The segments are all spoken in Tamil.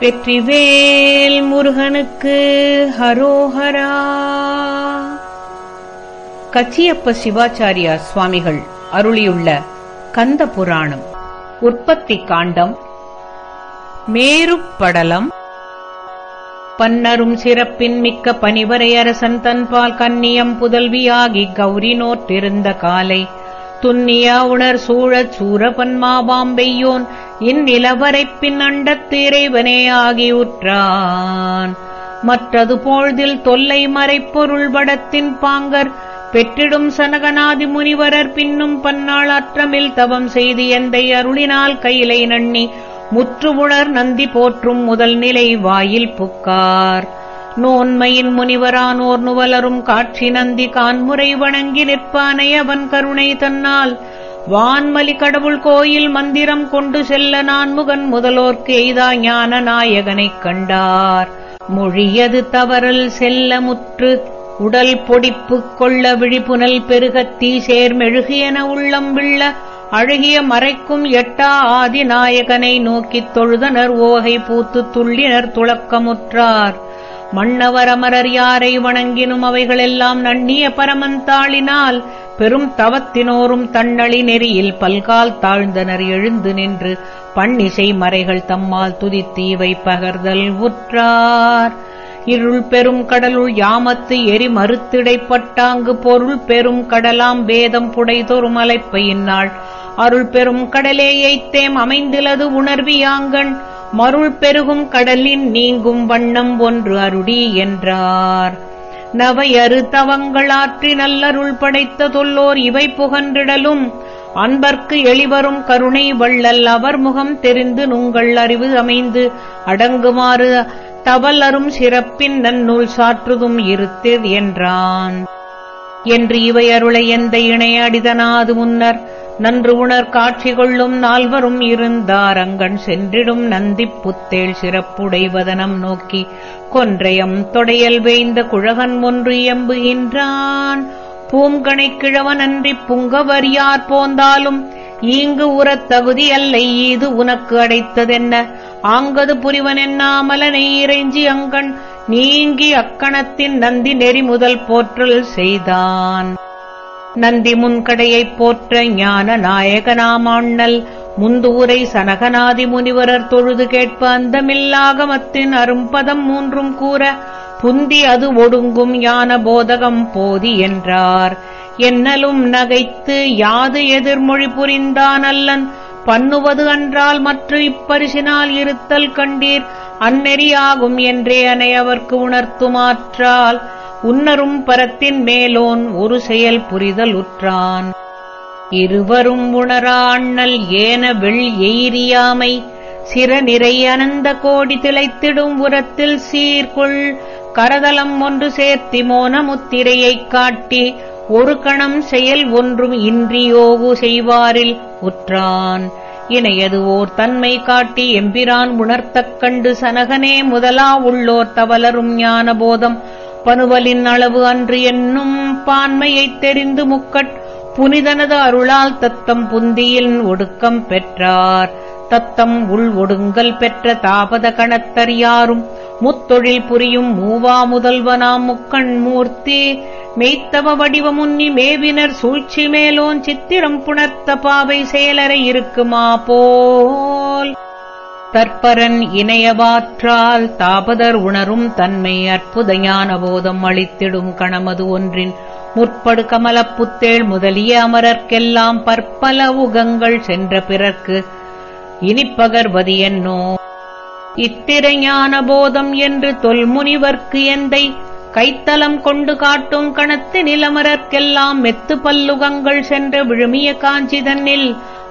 வெற்றிவேல் முருகனுக்கு ஹரோஹரா. கச்சியப்ப சிவாச்சாரியா சுவாமிகள் அருளியுள்ள கந்த புராணம் உற்பத்தி காண்டம் மேருப்படலம் பன்னரும் சிறப்பின் மிக்க பனிவரையரசன் தன்பால் கன்னியம் புதல்வியாகி கௌரி நோற்றிருந்த காலை துன்னியா உணர் சூழச் சூரபன்மாபாம்பெய்யோன் இந்நிலவரைப் பின் அண்டத்து இறைவனே ஆகியுற்றான் மற்றது போழ்தில் தொல்லை மறைப்பொருள் படத்தின் பாங்கர் பெற்றிடும் சனகநாதி முனிவரர் பின்னும் பன்னாள் அற்றமில் தவம் செய்து எந்தை அருளினால் கையிலை நண்ணி முற்றுவுணர் நந்தி போற்றும் முதல் நிலை வாயில் புக்கார். நோன்மையின் முனிவரானோர் நுவலரும் காட்சி நந்தி கான்முறை வணங்கி நிற்பானை அவன் கருணை தன்னால். வான்மலி கடவுள் கோயில் மந்திரம் கொண்டு செல்ல நான்முகன் முதலோர்க்கு எய்தா ஞான நாயகனைக் கண்டார். மொழியது தவறல் செல்ல முற்று உடல் பொடிப்பு கொள்ள விழிப்புனல் பெருகத்தீ சேர்மெழுகியன உள்ளம் விள்ள அழகிய மறைக்கும் எட்டா ஆதி நாயகனை நோக்கித் தொழுதனர் ஓகை பூத்து துள்ளினர் துளக்கமுற்றார். மன்னவர் அமரர் யாரை வணங்கினும் அவைகளெல்லாம் நன்னிய பரமந்தாளினால் பெரும் தவத்தினோரும் தன்னளி நெறியில் பல்கால் தாழ்ந்தனர் எழுந்து நின்று. பன்னிசை மறைகள் தம்மால் துதித்தீவை பகர்தல் உற்றார். இருள் பெரும் கடலுள் யாமத்து எரி மறுத்திடைப்பட்டாங்கு பொருள் பெரும் கடலாம் வேதம் புடைதொரு அலைப்பையின்னாள் அருள் பெரும் கடலே எய்த்தேம் அமைந்திலது உணர்வியாங்கண். மருள் பெருகும் கடலின் நீங்கும் வண்ணம் ஒன்று அருடி என்றார். நவையறு தவங்களாற்றி நல்லருள் படைத்த தொல்லோர் இவை புகன்றிடலும் அன்பர்க்கு எளிவரும் கருணை வள்ளல் அவர் முகம் தெரிந்து நுங்கள் அறிவு அமைந்து அடங்குமாறு தவலரும் சிறப்பின் நன்னூல் சாற்றுதும் இருத்திர் என்றான். என்று இவை அருளை எந்த இணையடிதனாது முன்னர் நன்று உணர் காட்சி கொள்ளும் நால்வரும் இருந்தார். அங்கன் சென்றிடும் நந்திப் புத்தேள் சிறப்புடைவதனம் நோக்கி கொன்றையம் தொடையல் வேய்ந்த குழகன் ஒன்று எம்புகின்றான் பூங்கனை கிழவன் அன்றி புங்கவர் யார் போந்தாலும் ஈங்கு உறத் தகுதி அல்லை இது உனக்கு அடைத்ததென்ன? ஆங்கது புரிவன் என்னாமலனை இறைஞ்சி அங்கண் நீங்கி அக்கணத்தின் நந்தி நெறி முதல் போற்றல் செய்தான். நந்தி முன்கடையைப் போற்ற ஞான நாயகனாமாண்ணல். முந்தூரை சனகநாதி முனிவரர் தொழுது கேட்ப அந்தமில்லாகமத்தின் அரும்பதம் மூன்றும் கூற புந்தி அது ஒடுங்கும் யான போதகம் போதி என்றார். என்னலும் நகைத்து யாது எதிர்மொழி புரிந்தான் அல்லன் பண்ணுவது அன்றால் மற்ற இப்பரிசினால் இருத்தல் கண்டீர்? அந்நெறியாகும் என்றே அனையவர்க்கு உணர்த்துமாற்றால் உன்னரும் பரத்தின் மேலோன் ஒரு செயல் புரிதல் உற்றான். இருவரும் உணராண்ணல் ஏன வெள் எய்ரியாமை சிற நிறை அனந்த கோடி திளைத்திடும் உரத்தில் சீர்கொள். கரதலம் ஒன்று சேர்த்தி மோன முத்திரையைக் காட்டி ஒரு கணம் செயல் ஒன்றும் இன்றியோகு செய்வாரில் உற்றான். இணையது ஓர் தன்மை காட்டி எம்பிரான் உணர்த்தக் கண்டு சனகனே முதலா உள்ளோர் தவலரும் ஞானபோதம் பனுவலின் அளவு அன்று என்னும் பான்மையைத் தெரிந்து முக்கட் புனிதனது அருளால் தத்தம் புந்தியில் ஒடுக்கம் பெற்றார். தத்தம் உள் ஒடுங்கல் பெற்ற தாபத கணத்தர் யாரும் முத்தொழில் புரியும் மூவா முதல்வனாம் முக்கண் மூர்த்தி மெய்த்தவ வடிவமுன்னி மேவினர் சூழ்ச்சி மேலோன் சித்திரம் புணர்த்த பாவை செயலரை இருக்குமா போல். தற்பரன் இணையவாற்றால் தாபதர் உணரும் தன்மை அற்புத ஞான போதம் அளித்திடும் கணமது ஒன்றின் முற்படு கமலப் புத்தேள் முதலிய அமரர்க்கெல்லாம் பற்பல உகங்கள் சென்ற பிறர்க்கு இனிப்பகர்வது என்னோ? இத்திரை ஞான போதம் என்று தொல்முனிவர்க்கு எந்தை கைத்தலம் கொண்டு காட்டும் கணத்து நிலமரர்க்கெல்லாம் மெத்து பல்லுகங்கள் சென்ற விழுமிய காஞ்சி தன்னில்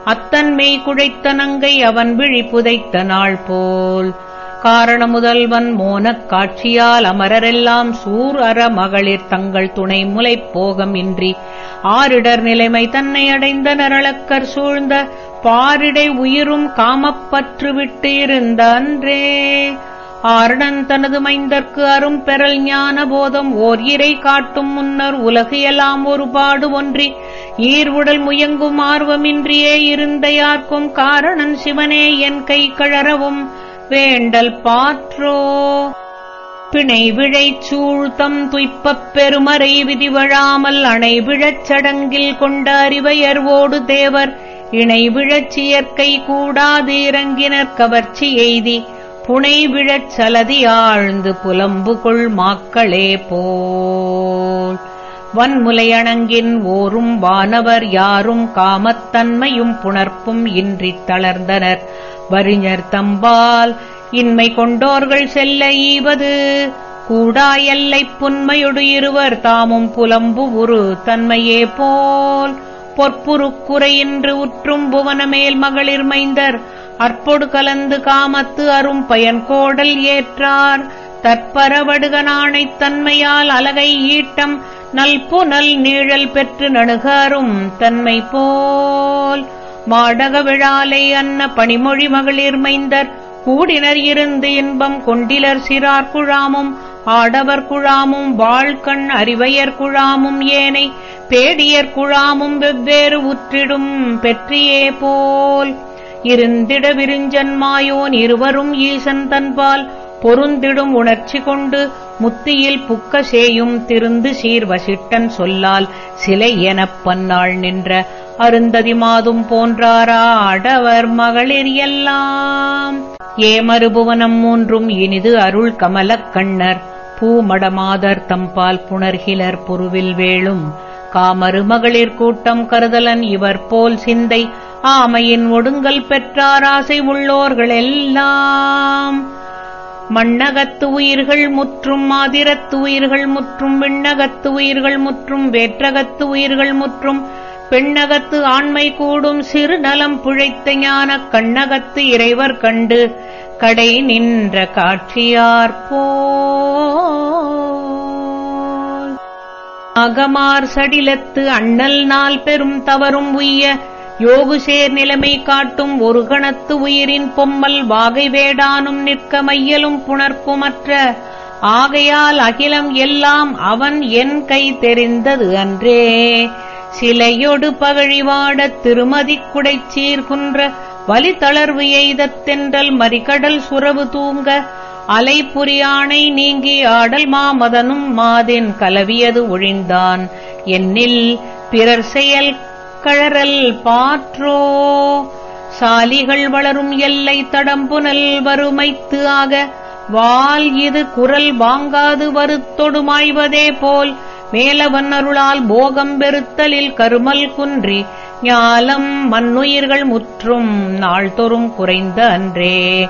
அத்தன்மை குழைத்த நங்கை அவன் விழி புதைத்த நாள் போல் காரண முதல்வன் மோனக் காட்சியால் அமரரெல்லாம் சூர் அற மகளிர் தங்கள் துணை முலைப்போகம் இன்றி. ஆரிடர் நிலைமை தன்னை அடைந்த நரளக்கர் சூழ்ந்த பாரிடை உயிரும் காமப்பற்று விட்டு இருந்த அன்றே. ஆரணன் தனது மைந்தற்கு அரும் பெறல் ஞான போதம் ஓர் இறை காட்டும் முன்னர் உலகு எல்லாம் ஒரு பாடு ஒன்றி ஈர் உடல் முயங்கும் ஆர்வமின்றியே இருந்த யார்க்கும் காரணன் சிவனே என் கை கழறவும் வேண்டல் பாற்றோ. பிணை விழைச் சூழ்த்தம் துய்ப்பப் பெருமறை விதிவழாமல் அணை விழச் சடங்கில் கொண்ட அறிவையர்வோடு தேவர் இணை விழச்சியற்கை கூடாது இறங்கினர் கவர்ச்சி எய்தி புனைவிழச் சலதி ஆழ்ந்து புலம்புகொள் மாக்களே போல். வன்முலையணங்கின் ஓரும் வானவர் யாரும் காமத்தன்மையும் புணர்ப்பும் இன்றித் தளர்ந்தனர். வறிஞர் தம்பால் இன்மை கொண்டோர்கள் செல்ல ஈவது. கூடாயல்லைப் புன்மையொடு இருவர் தாமும் புலம்பு உரு தன்மையே போல். பொற்புருக்குறையின்று உற்றும் புவனமேல் மகளிர் மைந்தர். அற்பொடு கலந்து காமத்து அரும் பயன்கோடல் ஏற்றார். தற்பரவடுகனானைத் தன்மையால் அலகை ஈட்டம் நல்புனல் நீழல் பெற்று நணுகாரும் தன்மை போல். மாடக விழாலை அன்ன பணிமொழி மகளிர் மைந்தர் கூடினர் இருந்து இன்பம் கொண்டிலர் சிறார் குழாமும் ஆடவர் குழாமும் வாழ்கண் அறிவையர் குழாமும் ஏனை பேடியர் குழாமும் வெவ்வேறு உற்றிடும் பெற்றியே போல். இருந்திட விருஞ்சன்மாயோன் இருவரும் ஈசன் தன்பால் பொருந்திடும் உணர்ச்சி கொண்டு முத்தியில் புக்க சேயும் திருந்து சீர்வசிட்டன் சொல்லால் சிலை எனப் பன்னாள் நின்ற அருந்ததி மாதும் போன்றாராடவர் மகளிர் எல்லாம். ஏமறுபுவனம் மூன்றும் இனிது அருள் கமலக் கண்ணர். பூமடமாதர் தம்பால் புணர்கிலர் புருவில் வேளும். காமறு மகளிர் கூட்டம் கருதலன் இவர் போல் சிந்தை ஆமையின் ஒடுங்கல் பெற்றார் ஆசை உள்ளோர்களெல்லாம். மண்ணகத்து உயிர்கள் முற்றும் மாதிரத்து உயிர்கள் முற்றும் விண்ணகத்து உயிர்கள் முற்றும் வேற்றகத்து உயிர்கள் முற்றும் பெண்ணகத்து ஆண்மை கூடும் சிறு நலம் புழைத்த ஞானக் கண்ணகத்து இறைவர் கண்டு கடை நின்ற காட்சியார்போ அகமார் சடிலத்து அண்ணல் நாள் பெரும் தவறும் உய்ய யோகுசேர் நிலைமை காட்டும் ஒரு கணத்து உயிரின் பொம்மல் வாகை வேடானும் நிற்க மையலும் புணர்ப்புமற்ற. ஆகையால் அகிலம் எல்லாம் அவன் என் கை தெரிந்தது அன்றே. சிலையொடு பகழிவாடத் திருமதி குடைச் சீர்குன்ற வலி தளர்வு எய்தத் தென்றல் மறிகடல் சுரவு தூங்க. அலை புரியானை நீங்கி ஆடல் மாமதனும் மாதின் கலவியது ஒழிந்தான். என்னில் பிறர் செயல் கழறல் பாற்றோ? சாலிகள் வளரும் எல்லை தடம்புனல் வறுமைத்து ஆக வால் இது குரல் வாங்காது வருத்தொடுமாய்வதே போல் மேலவன் அருளால் போகம் பெருத்தலில் கருமல் குன்றி ஞாலம் மண்ணுயிர்கள் முற்றும் நாள்தொறும் குறைந்த அன்றே.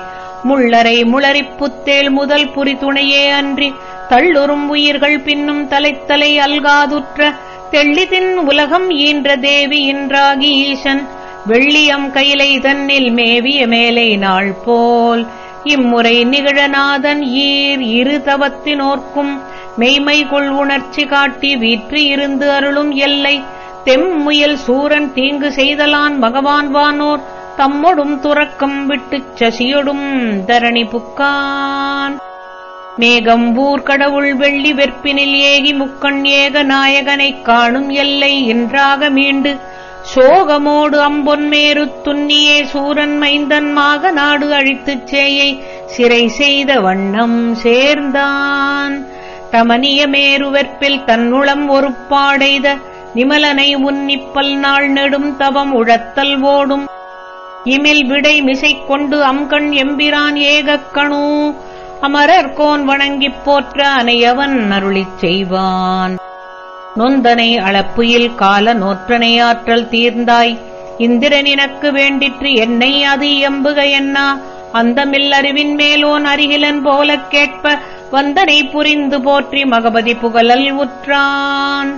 முள்ளரை முளறிப் புத்தேல் முதல் புரி துணையே அன்றி தள்ளுறும் உயிர்கள் பின்னும் தலைத்தலை அல்காதுற்ற தெள்ளிதின் உலகம் ஈன்ற தேவி இன்றாகி ஈசன். வெள்ளியம் கைலை தன்னில் மேவிய மேலை நாள் போல் இம்முறை நிகழநாதன் ஈர் இரு தவத்தினோர்க்கும் மெய்மை கொள் உணர்ச்சி காட்டி வீற்று இருந்து அருளும் எல்லை. தெம்முயல் சூரன் தீங்கு செய்தலான் பகவான் வானோர். தம்மொடும் துறக்கம் விட்டுச் சசியொடும் தரணி புக்கான். மேகம்பூர் கடவுள் வெள்ளி வெற்பினில் ஏகி முக்கண் ஏக நாயகனைக் காணும் எல்லை என்றாக மீண்டு சோகமோடு அம்பொன்மேரு துன்னியே சூரன் மைந்தன்மாக நாடு அழித்துச் சேயை சிறை செய்த வண்ணம் சேர்ந்தான். தமனிய மேருவெற்பில் தன்னுளம் ஒரு பாடைத நிமலனை உன்னிப்பல் நாள் நெடும் தவம் உழத்தல் ஓடும். இமில் விடை மிசைக் கொண்டு அம்கண் எம்பிரான் ஏகக் அமரர் அமரர்கோன் வணங்கிப் போற்ற அனையவன் அருளிச் செய்வான். நொந்தனை அளப்புயில் கால நோற்றனையாற்றல் தீர்ந்தாய். இந்திரனினக்கு வேண்டிற்று என்னை அது எம்புக என்னா அந்தமில் அறிவின் மேலோன் அருகிலன் போலக் கேட்ப வந்தனை புரிந்து போற்றி மகபதி புகழல் உற்றான்.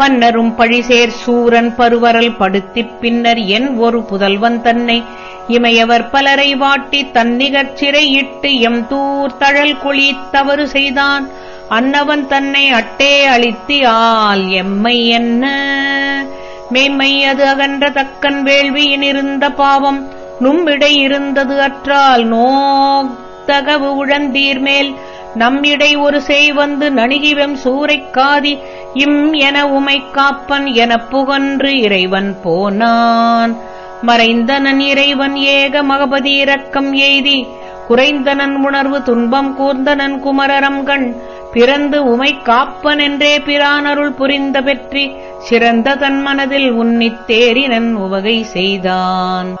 பன்னரும் பழிசேர் சூரன் பருவரல் படுத்திப் பின்னர் என் ஒரு புதல்வன் தன்னை. இமையவர் பலரை வாட்டி தன்னிகர் சிறையிட்டு எம் தூர் தழல் குழி தவறு செய்தான். அன்னவன் தன்னை அட்டே அளித்தி எம்மை என்ன? மேம்மை அது அகன்ற தக்கன் வேள்வியினிருந்த பாவம். நும்மிடையிருந்தது இருந்தது அற்றால் தகவு உழந்தீர்மேல். நம்மிடை ஒரு செய் வந்து நணுகிவெம் சூறைக்காதி இம் என உமை காப்பன் எனப் புகன்று இறைவன் போனான். மறைந்தனன் இறைவன் ஏக மகபதி இரக்கம் எய்தி குறைந்தனன் உணர்வு துன்பம் கூர்ந்தனன் குமரரம்கண் பிறந்து உமை காப்பன் என்றே பிரானருள் புரிந்த பெற்றி சிறந்த தன் மனதில் உன்னித் தேரினன் உவகை செய்தான்.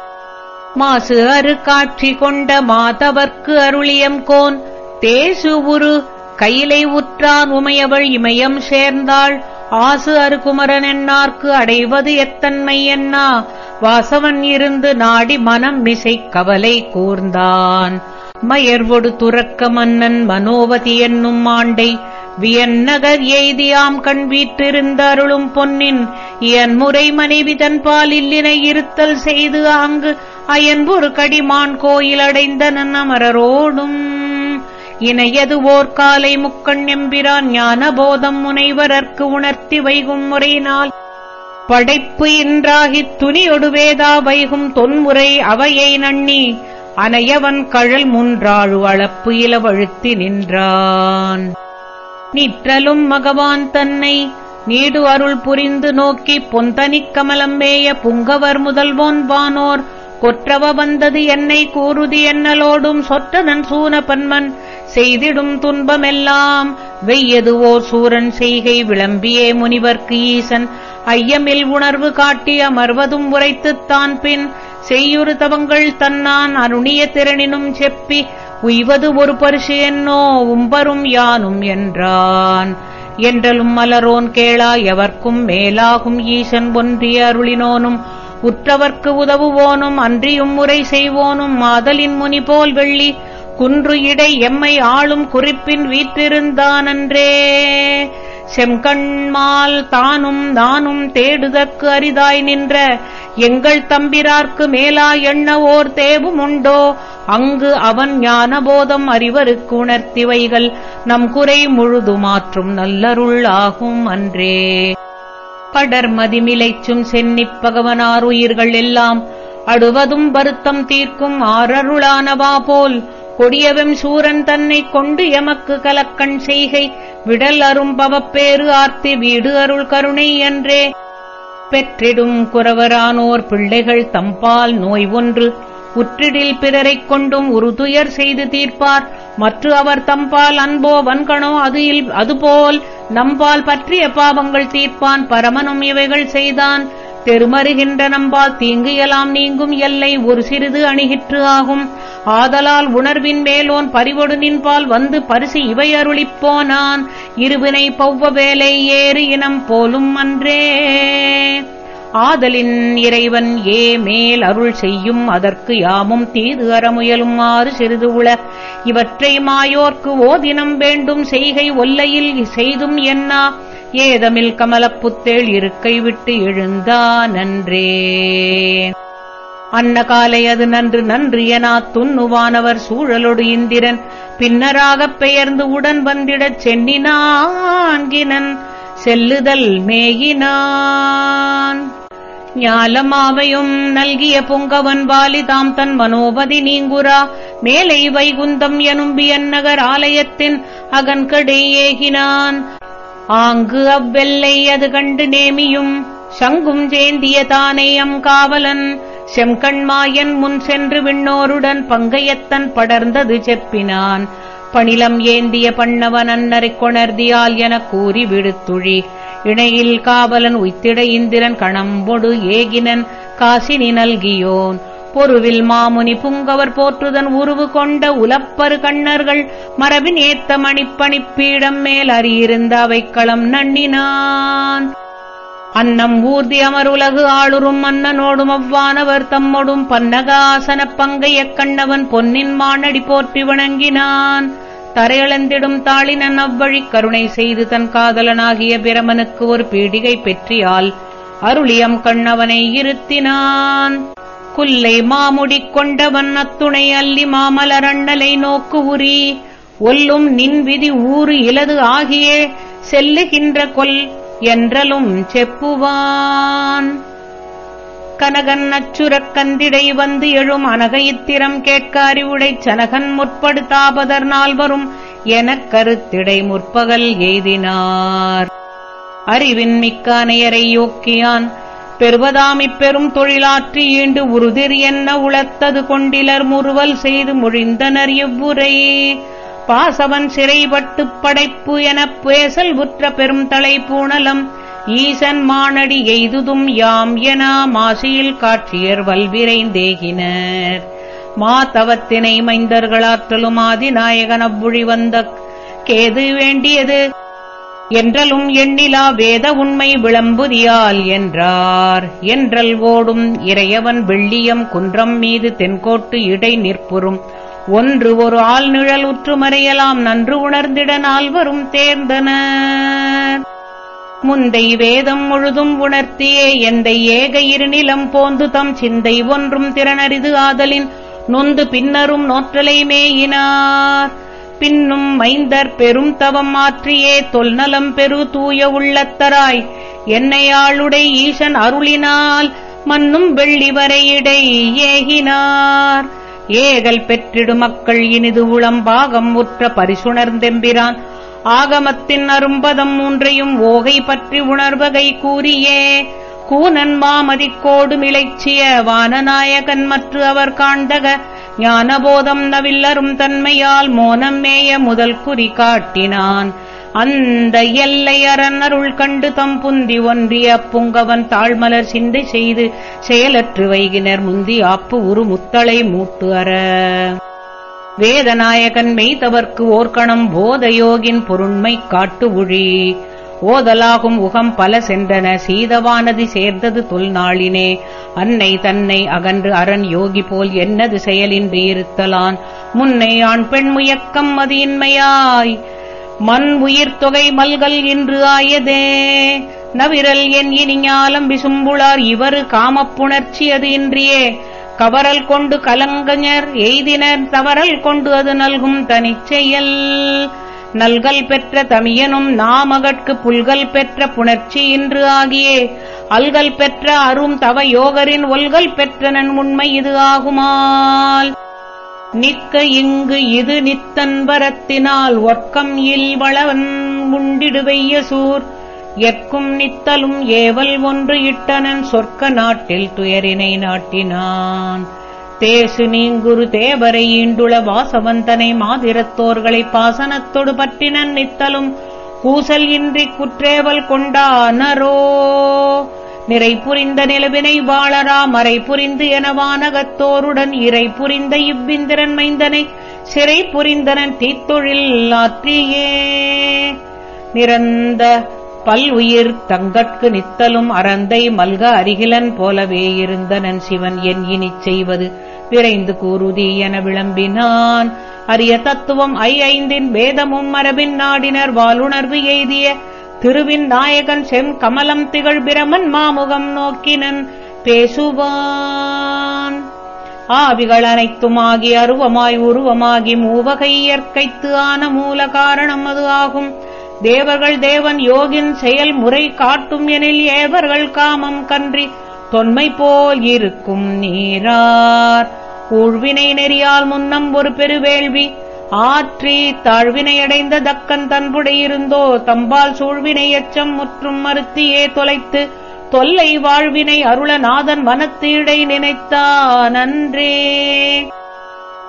மாசு அரு காட்சி கொண்ட மாதவர்க்கு அருளியம் கோன் தேசு உரு கையிலை உற்றான் உமையவள் இமயம் சேர்ந்தாள். ஆசு அருகுமரன் என்னார்க்கு அடைவது எத்தன்மை என்னா? வாசவன் இருந்து நாடி மனம் மிசை கவலை கூர்ந்தான். மயர்வொடு துறக்க மன்னன் மனோவதி என்னும் ஆண்டை வியன்னகர் எய்தியாம் கண் வீற்றிருந்த அருளும் பொன்னின். இயன்முறை மனைவி தன்பால் இல்லினை இருத்தல் செய்து அங்கு அயன்பொரு கடிமான் கோயில் அடைந்தனன் அமரரோடும். இணையது ஓர் காலை முக்கண் எம்பிரான் ஞான போதம் முனைவரற்கு உணர்த்தி வைகும் முறையினால். படைப்பு இன்றாகித் துணியொடுவேதா வைகும் தொன்முறை அவையை நண்ணி அனையவன் கழல் முன்றாழு அளப்பு இலவழுத்தி நின்றான். நிற்றலும் மகவான் தன்னை நீடு அருள் புரிந்து நோக்கி பொந்தனிக் கமலம்பேய புங்கவர் முதல்வோன் வானோர் கொற்றவ வந்தது என்னை கூறுதி என்னலோடும் சொற்றதன் சூன பன்மன். செய்திடும் துன்பமெல்லாம் வெய்யது ஓர் சூரன் செய்கை விளம்பியே முனிவர்க்கு ஈசன். ஐயமில் உணர்வு காட்டி அமர்வதும் உரைத்துத்தான் பின் செய்யுறு தவங்கள் தன்னான் அருணிய திறனினும் செப்பி. உய்வது ஒரு பரிசு என்னோ உம்பரும் யானும் என்றான். என்றலும் மலரோன் கேளா எவர்க்கும் மேலாகும் ஈசன் ஒன்றிய அருளினோனும். உற்றவர்க்கு உதவுவோனும் அன்றியும் முறை செய்வோனும் மாதலின் முனி போல் வெள்ளி குன்று இடை எம்மை ஆளும் குறிப்பின் வீற்றிருந்தானன்றே. செம்கண்மால் தானும் நானும் தேடுதற்கு அரிதாய் நின்ற எங்கள் தம்பிரார்க்கு மேலா எண்ண ஓர் தேவும் உண்டோ? அங்கு அவன் ஞானபோதம் அறிவருக்கு உணர்த்திவைகள் நம் குறை முழுது மாற்றும் நல்லருள் ஆகும் அன்றே. படர்மதிமிலைச்சும் சென்னிப் பகவனார் உயிர்கள் எல்லாம் அடுவதும் வருத்தம் தீர்க்கும் ஆரருளானவா போல் கொடியவம் சூரன் தன்னைக் கொண்டு எமக்கு கலக்கண் செய்கை விடல் அரும் பவப்பேறு ஆர்த்தி வீடு அருள் கருணை என்றே பெற்றிடும் குறவரானோர் பிள்ளைகள் தம்பால் நோய் ஒன்று உற்றிடில் பிறரைக் கொண்டும் உறுதுயர் செய்து தீர்ப்பார். மற்ற அவர் தம்பால் அன்போ வன்கணோ அது அதுபோல் நம்பால் பற்றிய பாவங்கள் தீர்ப்பான். பரமனும் இவைகள் செய்தான். தெருமருகின்ற நம்பால் தீங்கு எல்லாம் நீங்கும் எல்லை ஒரு சிறிது அணுகிற்று ஆகும். ஆதலால் உணர்வின் மேலோன் பறிவொடு நின்பால் வந்து பரிசு இவை அருளிப்போனான். இருவினை பௌவ வேலை ஏறு இனம் போலும் அன்றே. ஆதலின் இறைவன் ஏ மேல் அருள் செய்யும் அதற்கு யாமும் தீது அறமுயலும் ஆறு சிறிது உள. இவற்றை மாயோர்க்கு ஓதினம் வேண்டும் செய்கை ஒல்லையில் செய்தும் என்னா? ஏதமில் கமலப்புத்தேள் இருக்கை விட்டு எழுந்தானன்றே அன்ன காலை அது நன்று நன்று எனா துண்ணுவானவர் சூழலொடு இந்திரன். பின்னராகப் பெயர்ந்து உடன் வந்திடச் சென்னினான்கினன் செல்லுதல் மேயினான். ஞாலமாவையும் நல்கிய பொங்கவன் வாலி தாம் தன் மனோபதி நீங்குரா மேலை வைகுந்தம் எனும்பியன் நகர் ஆலயத்தின் அகன்கடை ஏகினான். ஆங்கு அவ்வெல்லை அது கண்டு நேமியும். சங்கும் ஜேந்திய தானேயம் காவலன். செம்கண்மாயன் முன் சென்று விண்ணோருடன் பங்கையத்தன் படர்ந்தது செப்பினான். பணிலம் ஏந்திய பண்ணவன் அன்னரை கொணர்தியால் எனக் கூறி விடுத்துழி. இணையில் காவலன் உய்த்திட இந்திரன் கணம்பொடு ஏகினன் காசினி நல்கியோன். பொருவில் மாமுனி புங்கவர் போற்றுதன் உருவு கொண்ட உலப்பரு கண்ணர்கள் மரபின் ஏத்த மணிப்பணிப்பீடம் மேல் அறியிருந்த அவைக்களம் நண்ணினான் அன்னம் ஊர்தி அமருலகு ஆளுரும் மன்னனோடும் அவ்வானவர் தம்மொடும் பன்னகாசனப் பங்கையக் கண்ணவன் பொன்னின் மானடி போற்றி வணங்கினான். தரையளந்திடும் தாளினன் அவ்வழி கருணை செய்து தன் காதலனாகிய பிரமனுக்கு ஒரு பீடிகை பெற்றியால் அருளியம் கண்ணவனை இருத்தினான். குல்லை மாமுடிக் கொண்டவன் அத்துணை அல்லி மாமலரண்ணலை நோக்கு உரி ஒல்லும் நின் விதி ஊறு இலது ஆகியே செல்லுகின்ற கொல் என்றலும் செப்புவான். கனகன் அச்சுரக் கந்திடை வந்து எழும் அனகையித்திரம் கேட்க அறிவுடை சனகன் முற்படுத்தாபதர் நால்வரும் எனக் கருத்திடை முற்பகல் எய்தினார். அறிவின் மிக்கானையரை யோக்கியான் பெறுவதாமிப் பெரும் தொழிலாற்றி ஈண்டு உறுதிர் என்ன உளத்தது கொண்டிலர் முறுவல் செய்து முழிந்தனர் இவ்வுரையே பாசவன் சிறைபட்டுப் படைப்பு எனப் பேசல் உற்ற பெரும் தலை பூணலம் ஈசன் மானடி எய்துதும் யாம் என மாசியில் காட்சியர் வல்விரைந்தேகினர் மாதவத்தினை மைந்தர்களாற்றலும் ஆதிநாயகன் அவ்வுழி வந்த கேது வேண்டியது என்றலும் எண்ணிலா வேத உண்மை விளம்புதியால் என்றார். என்றல் ஓடும் இறையவன் வெள்ளியம் குன்றம் மீது தென்கோட்டு இடை நிற்புறும். ஒன்று ஒரு ஆள் நிழல் உற்று மறையலாம் நன்று உணர்ந்திட நால்வரும் தேர்ந்தனர். முந்தை வேதம் முழுதும் உணர்த்தியே எந்தை ஏக இருநிலம் போந்து தம் சிந்தை ஒன்றும் திறனரிது ஆதலின். நொந்து பின்னரும் நோற்றலை மேயினார். பின்னும் மைந்தர் பெரும் தவம் மாற்றியே தொல்நலம் பெரு தூய உள்ளத்தராய். என்னையாளுடை ஈசன் அருளினால் மன்னும் வெள்ளி வரையிடை ஏகினார். ஏகல் பெற்றிடு மக்கள் இனிது உளம்பாகம் உற்ற பரிசுணர்ந்தெம்பிரான். ஆகமத்தின் அரும்பதம் மூன்றையும் ஓகை பற்றி உணர்வகை கூறியே. கூனன் மாமதிக்கோடு மிளைச்சிய வானநாயகன் மற்ற அவர் காண்டக ஞானபோதம் நவில்லரும் தன்மையால் மோனம் மேய முதல் குறி காட்டினான். அந்த எல்லை அரண் கண்டு தம் புந்தி ஒன்றிய புங்கவன் தாழ்மலர் சிந்தை செய்து செயலற்று வைகினர் முந்தி ஆப்பு உரு முத்தளை மூட்டு அற. வேதநாயகன் மெய்தவர்க்கு ஓர்கணம் போதயோகின் பொருண்மை காட்டு ஒழி ஓதலாகும் உகம் பல சென்றன சீதவானதி சேர்ந்தது தொல்நாளினே அன்னை தன்னை அகன்று அரண் யோகி போல் என்னது செயலின்றி இருத்தலான் முன்னை ஆண் பெண் முயக்கம் மதியின்மையாய். மண் உயிர் தொகை மல்கள் இன்று ஆயதே. நவிரல் என் இனிஞாலம் விசும்புளார் இவரு காமப்புணர்ச்சி அது இன்றியே. கவரல் கொண்டு கலங்கஞர் எய்தினர் தவறல் கொண்டு அது நல்கும் தனிச்செயல். நல்கல் பெற்ற தமியனும் நாமகற்கு புல்கள் பெற்ற புணர்ச்சி இன்று ஆகியே. அல்கல் பெற்ற அரும் தவ யோகரின் ஒல்கல் பெற்றனன் உண்மை இது ஆகுமால். நிற்க இங்கு இது நித்தன்பரத்தினால் ஒர்க்கம் இல்வளவன் உண்டிடுவைய சூர் எற்கும் நித்தலும் ஏவல் ஒன்று இட்டனன் சொர்க்க நாட்டில் துயரினை நாட்டினான். தேசு நீங்குரு தேவரை ஈண்டுள வாசவந்தனை மாதிரத்தோர்களை பாசனத்தொடு பற்றினன் நித்தலும். கூசல் இன்றி குற்றேவல் கொண்டானரோ நிறை புரிந்த நிலவினை வாழரா மறை புரிந்து எனவானகத்தோருடன் இறை புரிந்த இவ்விந்திரன் மைந்தனை. சிறை புரிந்தனன் தீத்தொழில் ஆற்றியே. நிரந்த பல் உயிர் தங்கட்கு நித்தலும் அறந்தை மல்க அருகிலன் போலவே இருந்தனன் சிவன் என் இனிச் செய்வது. விரைந்து கூறுதி என விளம்பினான். அரிய தத்துவம் ஐ ஐந்தின் வேதமும் மரபின் நாடினர் வாலுணர்வு எய்திய திருவின் நாயகன் செம் கமலம் திகழ் பிரமன் மாமுகம் நோக்கினன் பேசுவான். ஆவிகள் அனைத்துமாகி அருவமாய் உருவமாகி மூவகை இயற்கைத்து ஆன மூல காரணம் அது ஆகும். தேவர்கள் தேவன் யோகின் செயல் முறை காட்டும் எனில் ஏவர்கள் காமம் கன்றி தொன்மை போல் இருக்கும் நீரார். ஊழ்வினை நெறியால் முன்னம் ஒரு பெருவேள்வி ஆற்றி தாழ்வினையடைந்த தக்கன் தன்புடையிருந்தோ தம்பால் சூழ்வினை எச்சம் முற்றும் மறுத்தியே தொலைத்து தொல்லை வாழ்வினை அருளநாதன் மனத்தீடை நினைத்தான் நன்றே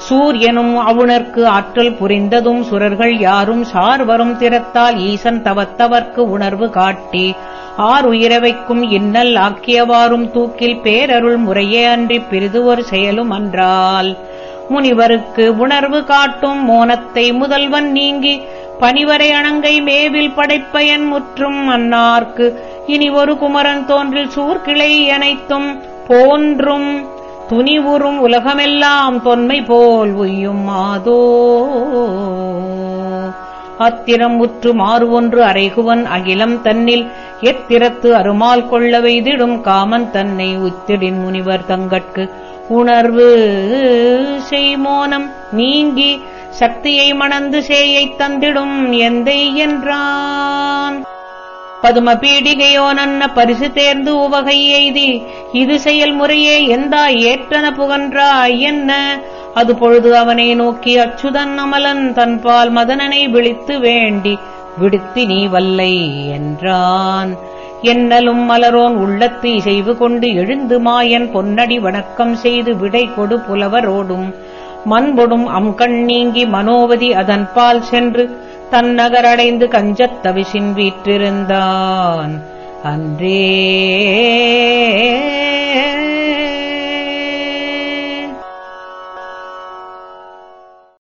சூரியனும் அவுணர்க்கு ஆற்றல் புரிந்ததும் சுரர்கள் யாரும் சார்வரும் திறத்தால் ஈசன் தவத்தவர்க்கு உணர்வு காட்டி ஆர் உயிரவைக்கும் இன்னல் ஆக்கியவாறும் தூக்கில் பேரருள் முறையே அன்றி பிரிது ஒரு செயலும் அன்றால். முனிவருக்கு உணர்வு காட்டும் மோனத்தை முதல்வன் நீங்கி பனிவரை அணங்கை மேவில் படைப்பயன் முற்றும் அன்னார்க்கு இனி ஒரு குமரன் தோன்றில் சூர்கிளை அனைத்தும் போன்றும் துணிவுறும் உலகமெல்லாம் தொன்மை போல் உய்யும் மாதோ. அத்திரம் உற்று மாறு ஒன்று அறைகுவன் அகிலம் தன்னில் எத்திரத்து அருமால் கொள்ள வைதிடும் காமன் தன்னை உத்திடின் முனிவர் தங்கட்கு. உணர்வு செய்மோனம் நீங்கி சக்தியை மணந்து சேயைத் தந்திடும் எந்தை என்றான். பதும பீடிகையோ நன்ன பரிசு தேர்ந்து உவகை எய்தி இது செயல்முறையே எந்தா ஏற்றன புகன்றாய் என்ன? அது பொழுது அவனை நோக்கி அச்சுதன் அமலன் தன்பால் மதனனை விழித்து வேண்டி விடுத்தி நீ வல்லை என்றான். என்னலும் மலரோன் உள்ளத்தை இசைவு கொண்டு எழுந்து மாயன் பொன்னடி வணக்கம் செய்து விடை கொடு புலவரோடும் மண்பொடும் அம்கண் நீங்கி மனோவதி அதன்பால் சென்று தன் தன்னகரடைந்து கஞ்சத்தவிசின் வீற்றிருந்தான். அன்றே